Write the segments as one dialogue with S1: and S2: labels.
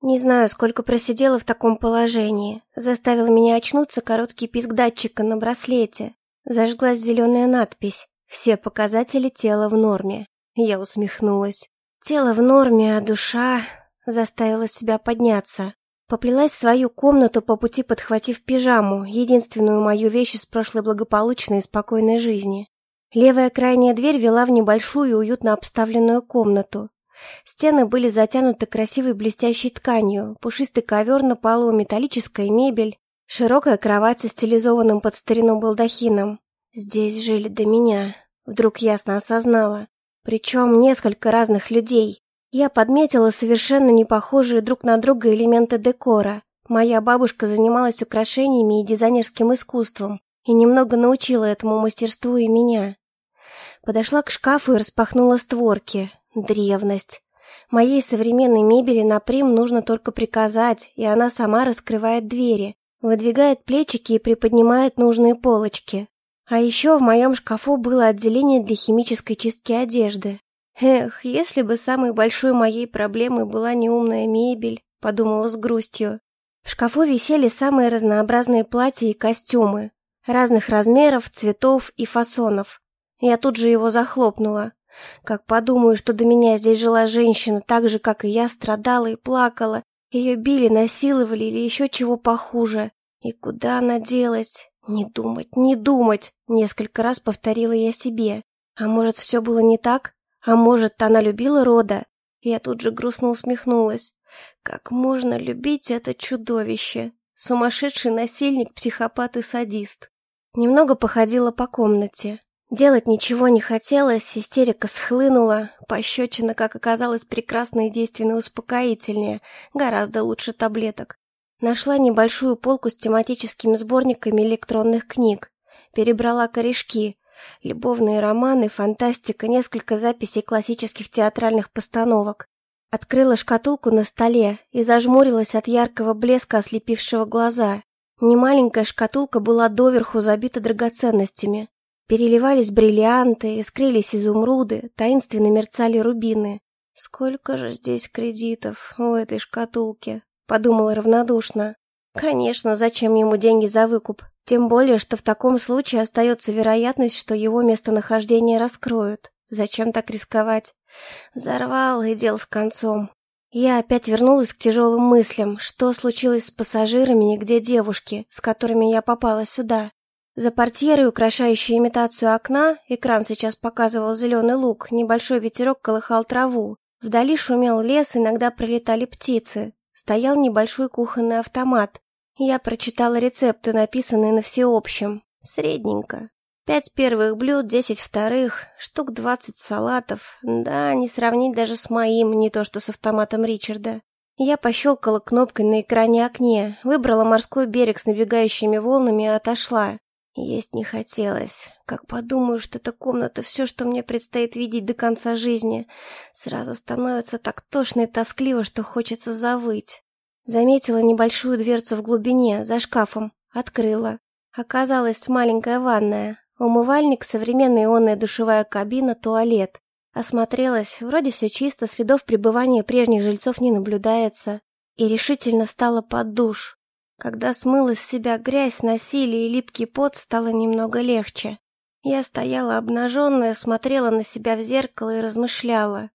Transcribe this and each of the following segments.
S1: Не знаю, сколько просидела в таком положении. Заставил меня очнуться короткий писк датчика на браслете. Зажглась зеленая надпись «Все показатели тела в норме». Я усмехнулась. Тело в норме, а душа... Заставила себя подняться. Поплелась в свою комнату по пути, подхватив пижаму, единственную мою вещь из прошлой благополучной и спокойной жизни. Левая крайняя дверь вела в небольшую и уютно обставленную комнату. Стены были затянуты красивой блестящей тканью, пушистый ковер на полу, металлическая мебель, широкая кровать со стилизованным под старину балдахином. Здесь жили до меня, вдруг ясно осознала. Причем несколько разных людей. Я подметила совершенно не похожие друг на друга элементы декора. Моя бабушка занималась украшениями и дизайнерским искусством и немного научила этому мастерству и меня. Подошла к шкафу и распахнула створки. Древность. Моей современной мебели на прим нужно только приказать, и она сама раскрывает двери, выдвигает плечики и приподнимает нужные полочки. А еще в моем шкафу было отделение для химической чистки одежды. Эх, если бы самой большой моей проблемой была неумная мебель, подумала с грустью. В шкафу висели самые разнообразные платья и костюмы, разных размеров, цветов и фасонов. Я тут же его захлопнула. Как подумаю, что до меня здесь жила женщина, так же, как и я, страдала и плакала. Ее били, насиловали или еще чего похуже. И куда она делась? Не думать, не думать, несколько раз повторила я себе. А может, все было не так? А может, она любила Рода? Я тут же грустно усмехнулась. Как можно любить это чудовище? Сумасшедший насильник, психопат и садист. Немного походила по комнате. Делать ничего не хотелось, истерика схлынула, пощечина, как оказалось, прекрасно и действенно успокоительнее, гораздо лучше таблеток. Нашла небольшую полку с тематическими сборниками электронных книг, перебрала корешки, любовные романы, фантастика, несколько записей классических театральных постановок. Открыла шкатулку на столе и зажмурилась от яркого блеска, ослепившего глаза. Немаленькая шкатулка была доверху забита драгоценностями. Переливались бриллианты, искрились изумруды, таинственно мерцали рубины. «Сколько же здесь кредитов у этой шкатулки?» — подумала равнодушно. «Конечно, зачем ему деньги за выкуп? Тем более, что в таком случае остается вероятность, что его местонахождение раскроют. Зачем так рисковать? Взорвал и дел с концом. Я опять вернулась к тяжелым мыслям, что случилось с пассажирами и где девушки, с которыми я попала сюда. За портьерой, украшающей имитацию окна, экран сейчас показывал зеленый луг, небольшой ветерок колыхал траву. Вдали шумел лес, иногда пролетали птицы. Стоял небольшой кухонный автомат. Я прочитала рецепты, написанные на всеобщем. Средненько. Пять первых блюд, десять вторых, штук двадцать салатов. Да, не сравнить даже с моим, не то что с автоматом Ричарда. Я пощелкала кнопкой на экране окне, выбрала морской берег с набегающими волнами и отошла. Есть не хотелось. Как подумаю, что эта комната все, что мне предстоит видеть до конца жизни, сразу становится так тошно и тоскливо, что хочется завыть. Заметила небольшую дверцу в глубине, за шкафом. Открыла. Оказалась маленькая ванная. Умывальник, современная ионная душевая кабина, туалет. Осмотрелась, вроде все чисто, следов пребывания прежних жильцов не наблюдается. И решительно стала под душ. Когда смыла с себя грязь, насилие и липкий пот, стало немного легче. Я стояла обнаженная, смотрела на себя в зеркало и размышляла.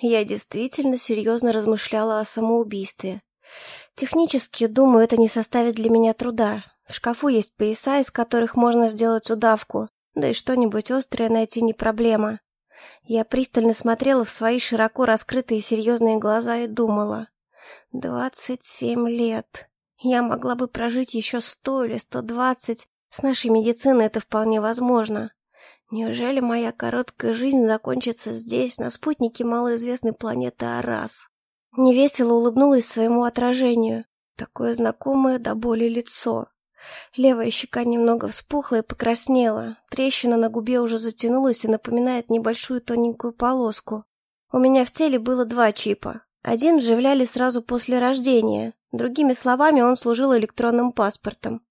S1: Я действительно серьезно размышляла о самоубийстве. Технически, думаю, это не составит для меня труда. В шкафу есть пояса, из которых можно сделать удавку, да и что-нибудь острое найти не проблема. Я пристально смотрела в свои широко раскрытые серьезные глаза и думала. «Двадцать семь лет. Я могла бы прожить еще сто или сто двадцать. С нашей медициной это вполне возможно. Неужели моя короткая жизнь закончится здесь, на спутнике малоизвестной планеты Арас? Невесело улыбнулась своему отражению. Такое знакомое до боли лицо. Левая щека немного вспухла и покраснела. Трещина на губе уже затянулась и напоминает небольшую тоненькую полоску. У меня в теле было два чипа. Один вживляли сразу после рождения, Другими словами, он служил электронным паспортом.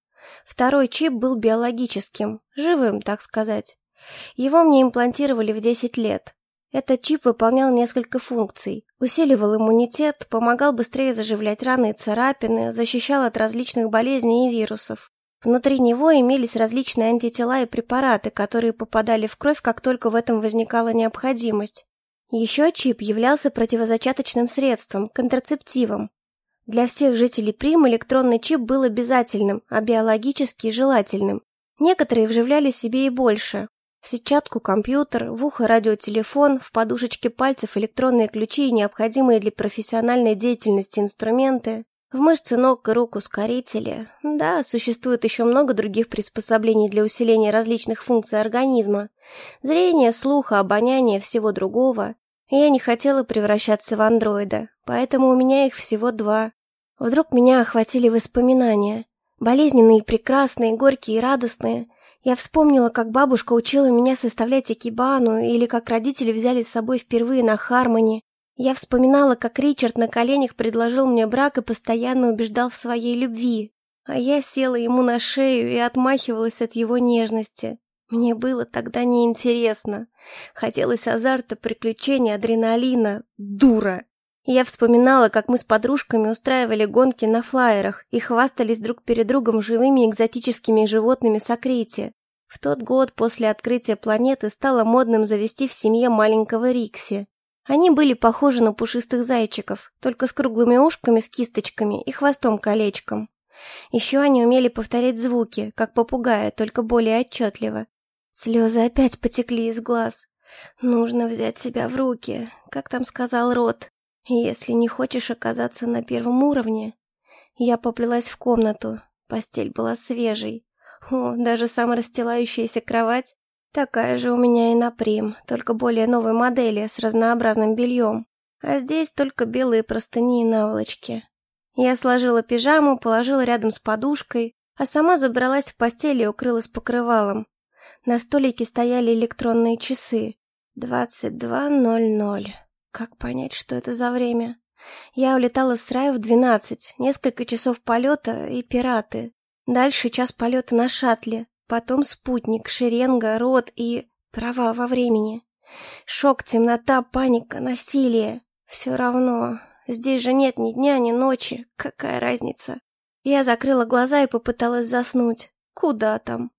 S1: Второй чип был биологическим, живым, так сказать. Его мне имплантировали в 10 лет. Этот чип выполнял несколько функций. Усиливал иммунитет, помогал быстрее заживлять раны и царапины, защищал от различных болезней и вирусов. Внутри него имелись различные антитела и препараты, которые попадали в кровь, как только в этом возникала необходимость. Еще чип являлся противозачаточным средством, контрацептивом. Для всех жителей Прим электронный чип был обязательным, а биологический – желательным. Некоторые вживляли себе и больше. В сетчатку компьютер, в ухо радиотелефон, в подушечке пальцев электронные ключи и необходимые для профессиональной деятельности инструменты, в мышцы ног и рук ускорители. Да, существует еще много других приспособлений для усиления различных функций организма. Зрение, слуха, обоняние, всего другого. я не хотела превращаться в андроида, поэтому у меня их всего два. Вдруг меня охватили воспоминания. Болезненные, прекрасные, горькие и радостные. Я вспомнила, как бабушка учила меня составлять экибану, или как родители взяли с собой впервые на Хармони. Я вспоминала, как Ричард на коленях предложил мне брак и постоянно убеждал в своей любви. А я села ему на шею и отмахивалась от его нежности. Мне было тогда неинтересно. Хотелось азарта, приключений, адреналина. Дура! Я вспоминала, как мы с подружками устраивали гонки на флайерах и хвастались друг перед другом живыми экзотическими животными Сокрити. В тот год после открытия планеты стало модным завести в семье маленького Рикси. Они были похожи на пушистых зайчиков, только с круглыми ушками с кисточками и хвостом-колечком. Еще они умели повторять звуки, как попугаи, только более отчетливо. Слезы опять потекли из глаз. Нужно взять себя в руки, как там сказал Рот. Если не хочешь оказаться на первом уровне... Я поплелась в комнату. Постель была свежей. О, даже саморастилающаяся кровать. Такая же у меня и на прим, только более новой модели, с разнообразным бельем. А здесь только белые простыни и наволочки. Я сложила пижаму, положила рядом с подушкой, а сама забралась в постель и укрылась покрывалом. На столике стояли электронные часы. Двадцать два ноль ноль. Как понять, что это за время? Я улетала с рая в двенадцать, несколько часов полета и пираты. Дальше час полета на шаттле, потом спутник, шеренга, рот и... провал во времени. Шок, темнота, паника, насилие. Все равно. Здесь же нет ни дня, ни ночи. Какая разница? Я закрыла глаза и попыталась заснуть. Куда там?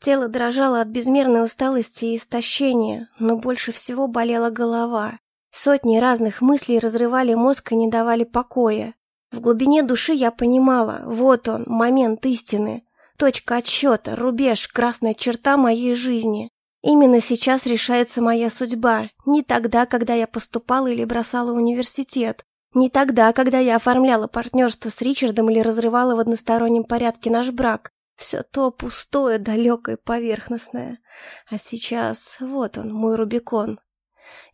S1: Тело дрожало от безмерной усталости и истощения, но больше всего болела голова. Сотни разных мыслей разрывали мозг и не давали покоя. В глубине души я понимала, вот он, момент истины. Точка отсчета, рубеж, красная черта моей жизни. Именно сейчас решается моя судьба, не тогда, когда я поступала или бросала университет, не тогда, когда я оформляла партнерство с Ричардом или разрывала в одностороннем порядке наш брак. Все то пустое, далекое, поверхностное. А сейчас вот он, мой Рубикон,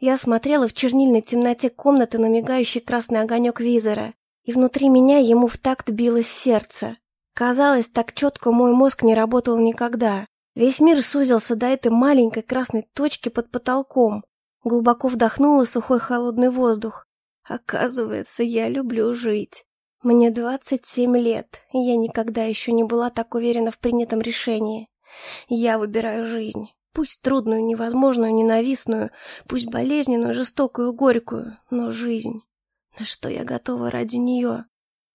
S1: я смотрела в чернильной темноте комнаты на мигающий красный огонек визора, и внутри меня ему в такт билось сердце. Казалось, так четко мой мозг не работал никогда. Весь мир сузился до этой маленькой красной точки под потолком. Глубоко вдохнула сухой холодный воздух. Оказывается, я люблю жить. Мне двадцать семь лет, и я никогда еще не была так уверена в принятом решении. Я выбираю жизнь. Пусть трудную, невозможную, ненавистную, пусть болезненную, жестокую, горькую, но жизнь. На что я готова ради нее?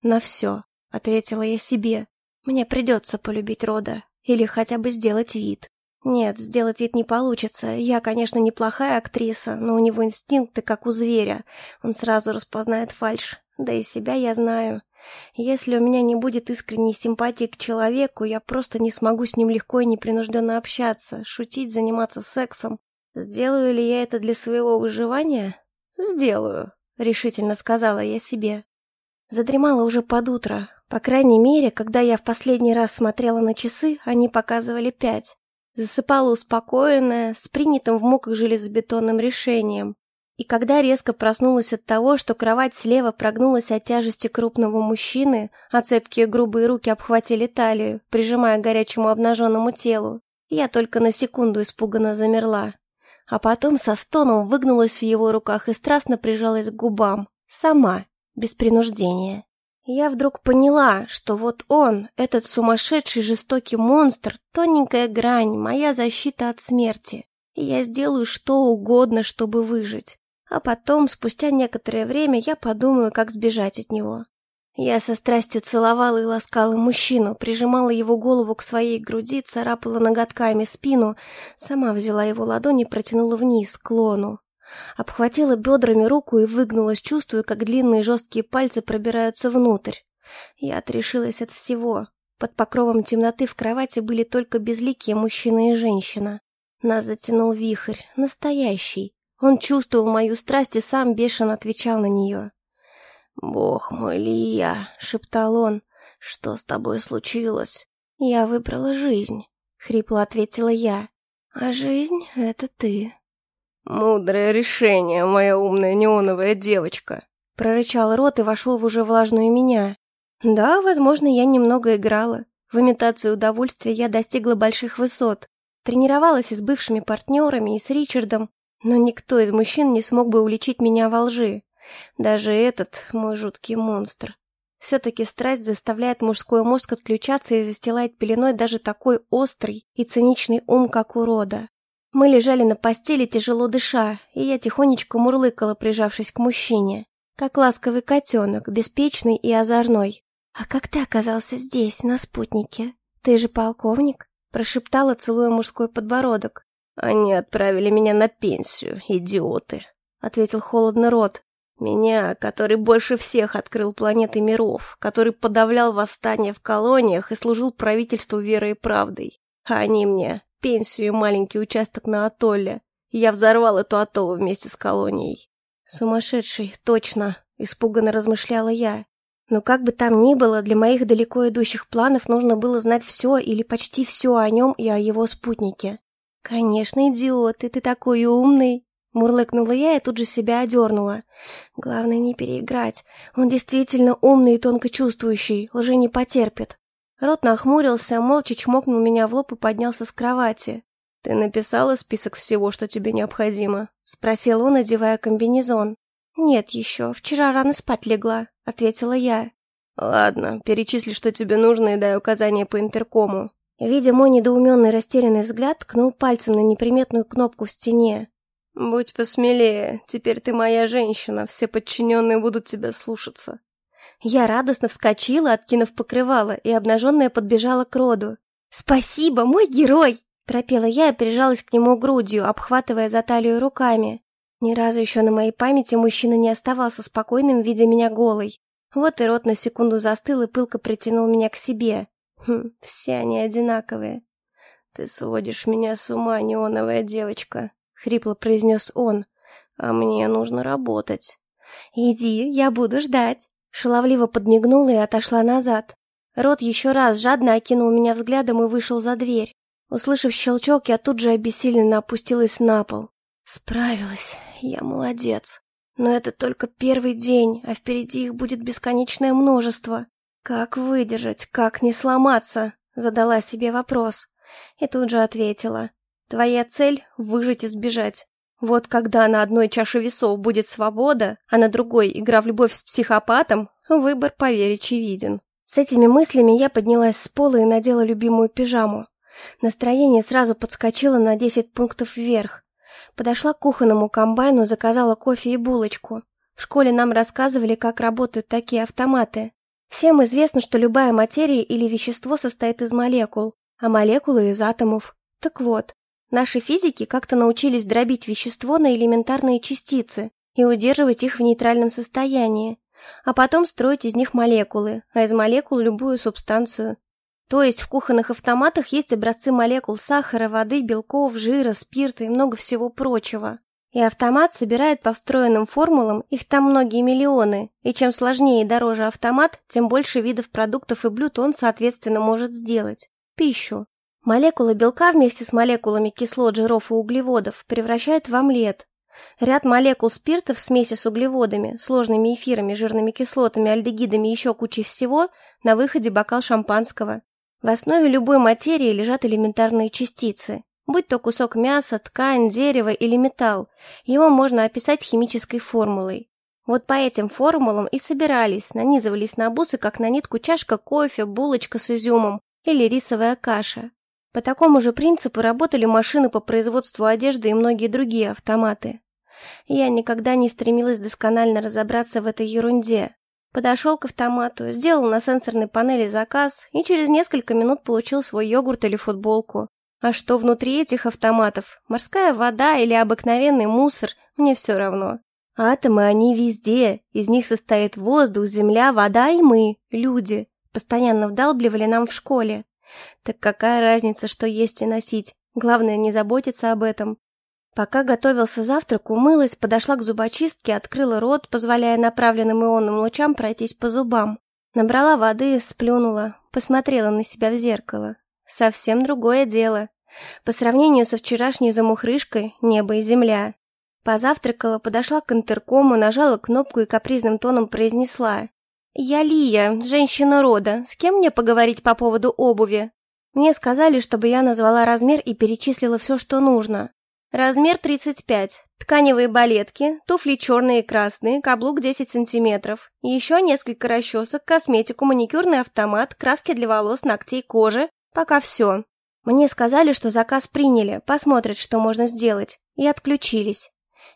S1: На все, ответила я себе. Мне придется полюбить Рода, или хотя бы сделать вид. Нет, сделать вид не получится. Я, конечно, неплохая актриса, но у него инстинкты, как у зверя. Он сразу распознает фальшь. Да и себя я знаю. Если у меня не будет искренней симпатии к человеку, я просто не смогу с ним легко и непринужденно общаться, шутить, заниматься сексом. Сделаю ли я это для своего выживания? Сделаю, решительно сказала я себе. Задремала уже под утро. По крайней мере, когда я в последний раз смотрела на часы, они показывали пять. Засыпала успокоенная, с принятым в муках железобетонным решением. И когда резко проснулась от того, что кровать слева прогнулась от тяжести крупного мужчины, а цепкие грубые руки обхватили талию, прижимая к горячему обнаженному телу, я только на секунду испуганно замерла. А потом со стоном выгнулась в его руках и страстно прижалась к губам. Сама, без принуждения. Я вдруг поняла, что вот он, этот сумасшедший жестокий монстр, тоненькая грань, моя защита от смерти. и я сделаю что угодно, чтобы выжить. А потом, спустя некоторое время, я подумаю, как сбежать от него. Я со страстью целовала и ласкала мужчину, прижимала его голову к своей груди, царапала ноготками спину, сама взяла его ладони и протянула вниз, к лону. Обхватила бедрами руку и выгнулась, чувствуя, как длинные жесткие пальцы пробираются внутрь. Я отрешилась от всего. Под покровом темноты в кровати были только безликие мужчина и женщина. Нас затянул вихрь, настоящий. Он чувствовал мою страсть и сам бешено отвечал на нее. «Бог мой, Лия!» — шептал он. «Что с тобой случилось?» «Я выбрала жизнь», — хрипло ответила я. «А жизнь — это ты».
S2: «Мудрое решение, моя умная неоновая девочка», —
S1: прорычал рот и вошел в уже влажную меня. «Да, возможно, я немного играла. В имитации удовольствия я достигла больших высот. Тренировалась и с бывшими партнерами, и с Ричардом, но никто из мужчин не смог бы уличить меня во лжи. Даже этот мой жуткий монстр. Все-таки страсть заставляет мужской мозг отключаться и застилает пеленой даже такой острый и циничный ум, как урода. Мы лежали на постели, тяжело дыша, и я тихонечко мурлыкала, прижавшись к мужчине, как ласковый котенок, беспечный и озорной. «А как ты оказался здесь, на спутнике? Ты же полковник?» Прошептала, целуя мужской подбородок.
S2: «Они отправили меня на пенсию, идиоты», — ответил холодно рот. «Меня, который больше всех открыл планеты миров, который подавлял восстания в колониях и служил правительству верой и правдой. А они мне пенсию и маленький участок на атолле. Я взорвал эту атоллу вместе с колонией».
S1: «Сумасшедший, точно», — испуганно размышляла я. Но как бы там ни было, для моих далеко идущих планов нужно было знать все или почти все о нем и о его спутнике. «Конечно, идиот, и ты такой умный!» Мурлыкнула я и тут же себя одернула. Главное не переиграть. Он действительно умный и тонко чувствующий, лжи не потерпит. Рот нахмурился, молча чмокнул меня в лоб и поднялся с кровати.
S2: «Ты написала список всего, что тебе необходимо?»
S1: — спросил он, одевая комбинезон. «Нет еще, вчера рано спать легла», — ответила я.
S2: «Ладно, перечисли, что тебе нужно, и дай указания по интеркому».
S1: Видя мой недоуменный растерянный взгляд, ткнул пальцем на неприметную кнопку в стене.
S2: «Будь посмелее, теперь ты моя женщина, все подчиненные будут тебя слушаться».
S1: Я радостно вскочила, откинув покрывало, и обнаженная подбежала к роду. «Спасибо, мой герой!» — пропела я и прижалась к нему грудью, обхватывая за талию руками. Ни разу еще на моей памяти мужчина не оставался спокойным, видя меня голой. Вот и рот на секунду застыл и пылко притянул меня к себе. Хм, все они одинаковые.
S2: «Ты сводишь меня с ума, неоновая девочка», — хрипло произнес он. «А мне нужно работать».
S1: «Иди, я буду ждать», — шаловливо подмигнула и отошла назад. Рот еще раз жадно окинул меня взглядом и вышел за дверь. Услышав щелчок, я тут же обессиленно опустилась на пол. Справилась. Я молодец. Но это только первый день, а впереди их будет бесконечное множество. Как выдержать, как не сломаться? Задала себе вопрос. И тут же ответила. Твоя цель — выжить и сбежать. Вот когда на одной чаше весов будет свобода, а на другой — игра в любовь с психопатом, выбор, поверь, очевиден. С этими мыслями я поднялась с пола и надела любимую пижаму. Настроение сразу подскочило на десять пунктов вверх. Подошла к кухонному комбайну, заказала кофе и булочку. В школе нам рассказывали, как работают такие автоматы. Всем известно, что любая материя или вещество состоит из молекул, а молекулы из атомов. Так вот, наши физики как-то научились дробить вещество на элементарные частицы и удерживать их в нейтральном состоянии, а потом строить из них молекулы, а из молекул любую субстанцию. То есть в кухонных автоматах есть образцы молекул сахара, воды, белков, жира, спирта и много всего прочего. И автомат собирает по встроенным формулам, их там многие миллионы, и чем сложнее и дороже автомат, тем больше видов продуктов и блюд он, соответственно, может сделать. Пищу. Молекулы белка вместе с молекулами кислот, жиров и углеводов превращает в омлет. Ряд молекул спирта в смеси с углеводами, сложными эфирами, жирными кислотами, альдегидами и еще кучей всего на выходе бокал шампанского. В основе любой материи лежат элементарные частицы. Будь то кусок мяса, ткань, дерево или металл, его можно описать химической формулой. Вот по этим формулам и собирались, нанизывались на бусы, как на нитку чашка кофе, булочка с изюмом или рисовая каша. По такому же принципу работали машины по производству одежды и многие другие автоматы. Я никогда не стремилась досконально разобраться в этой ерунде. Подошел к автомату, сделал на сенсорной панели заказ и через несколько минут получил свой йогурт или футболку. А что внутри этих автоматов, морская вода или обыкновенный мусор, мне все равно. Атомы они везде, из них состоит воздух, земля, вода и мы, люди. Постоянно вдалбливали нам в школе. Так какая разница, что есть и носить? Главное не заботиться об этом. Пока готовился завтрак, умылась, подошла к зубочистке, открыла рот, позволяя направленным ионным лучам пройтись по зубам. Набрала воды, сплюнула, посмотрела на себя в зеркало. Совсем другое дело. По сравнению со вчерашней замухрышкой небо и земля. Позавтракала, подошла к интеркому, нажала кнопку и капризным тоном произнесла. «Я Лия, женщина рода. С кем мне поговорить по поводу обуви?» Мне сказали, чтобы я назвала размер и перечислила все, что нужно. Размер 35. Тканевые балетки, туфли черные и красные, каблук 10 сантиметров. Еще несколько расчесок, косметику, маникюрный автомат, краски для волос, ногтей, кожи. Пока все. Мне сказали, что заказ приняли, посмотрят, что можно сделать. И отключились.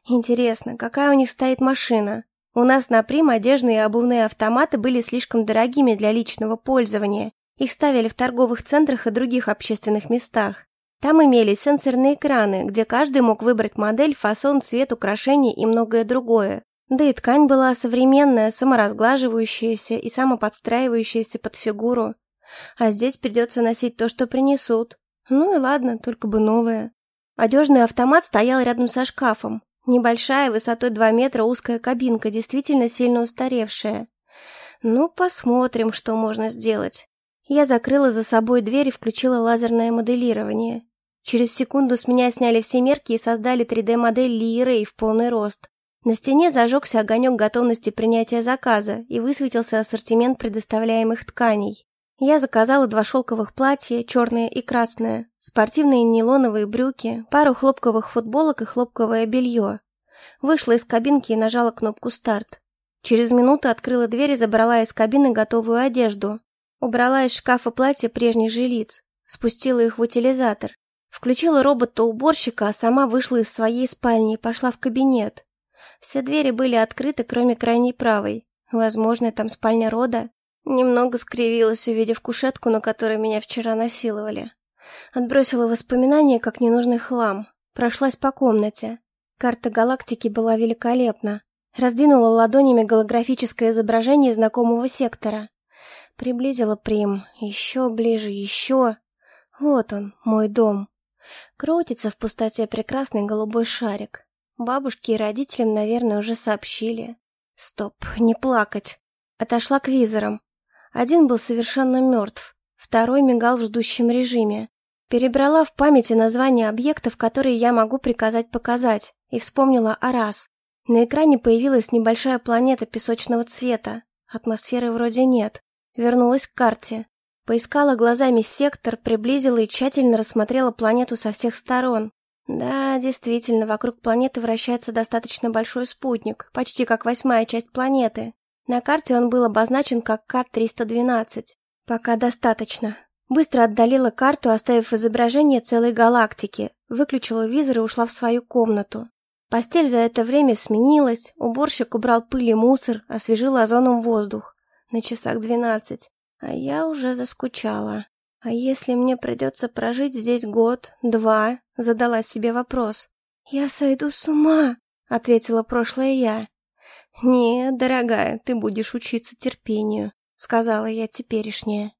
S1: Интересно, какая у них стоит машина? У нас на Прим одежные и обувные автоматы были слишком дорогими для личного пользования. Их ставили в торговых центрах и других общественных местах. Там имелись сенсорные экраны, где каждый мог выбрать модель, фасон, цвет, украшений и многое другое. Да и ткань была современная, саморазглаживающаяся и самоподстраивающаяся под фигуру. А здесь придется носить то, что принесут. Ну и ладно, только бы новое. Одежный автомат стоял рядом со шкафом. Небольшая, высотой 2 метра узкая кабинка, действительно сильно устаревшая. Ну, посмотрим, что можно сделать. Я закрыла за собой дверь и включила лазерное моделирование. Через секунду с меня сняли все мерки и создали 3D-модель Ли Рэй в полный рост. На стене зажегся огонек готовности принятия заказа и высветился ассортимент предоставляемых тканей. Я заказала два шелковых платья, черное и красное, спортивные нейлоновые брюки, пару хлопковых футболок и хлопковое белье. Вышла из кабинки и нажала кнопку «Старт». Через минуту открыла дверь и забрала из кабины готовую одежду. Убрала из шкафа платья прежних жилиц, спустила их в утилизатор. Включила робота-уборщика, а сама вышла из своей спальни и пошла в кабинет. Все двери были открыты, кроме крайней правой. Возможно, там спальня рода. Немного скривилась, увидев кушетку, на которой меня вчера насиловали. Отбросила воспоминания, как ненужный хлам. Прошлась по комнате. Карта галактики была великолепна. Раздвинула ладонями голографическое изображение знакомого сектора. Приблизила Прим. Еще ближе, еще. Вот он, мой дом. Крутится в пустоте прекрасный голубой шарик. Бабушке и родителям, наверное, уже сообщили. Стоп, не плакать. Отошла к визорам. Один был совершенно мертв, второй мигал в ждущем режиме. Перебрала в памяти названия объектов, которые я могу приказать показать, и вспомнила о раз. На экране появилась небольшая планета песочного цвета. Атмосферы вроде нет. Вернулась к карте. Поискала глазами сектор, приблизила и тщательно рассмотрела планету со всех сторон. Да, действительно, вокруг планеты вращается достаточно большой спутник, почти как восьмая часть планеты. На карте он был обозначен как К-312. Пока достаточно. Быстро отдалила карту, оставив изображение целой галактики. Выключила визор и ушла в свою комнату. Постель за это время сменилась, уборщик убрал пыль и мусор, освежил озоном воздух. На часах двенадцать. А я уже заскучала. А если мне придется прожить здесь год, два? Задала себе вопрос. «Я сойду с ума», — ответила прошлое я. «Нет, дорогая, ты будешь учиться терпению», — сказала я теперешняя.